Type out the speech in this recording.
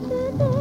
to the